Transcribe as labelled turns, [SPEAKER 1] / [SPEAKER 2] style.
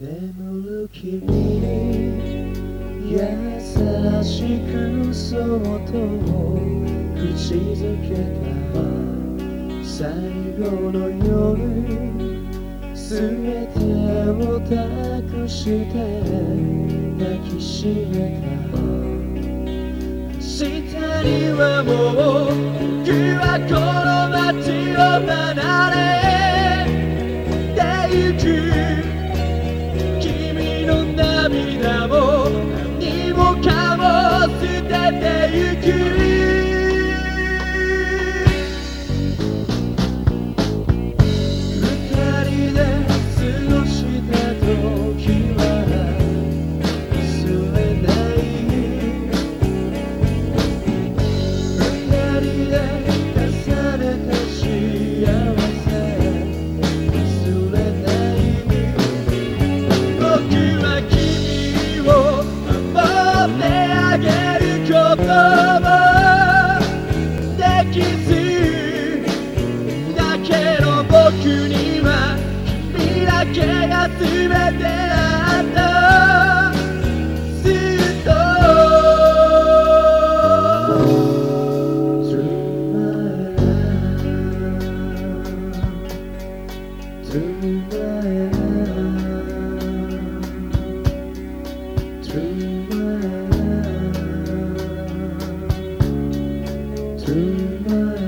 [SPEAKER 1] 眠る君に優しくそっと口づけた最後の夜すべてを託して抱きしめた明日にはもう僕はこの街を離れてゆくできずだけど僕には君だけが全てあったずっと。ずっと前 Good.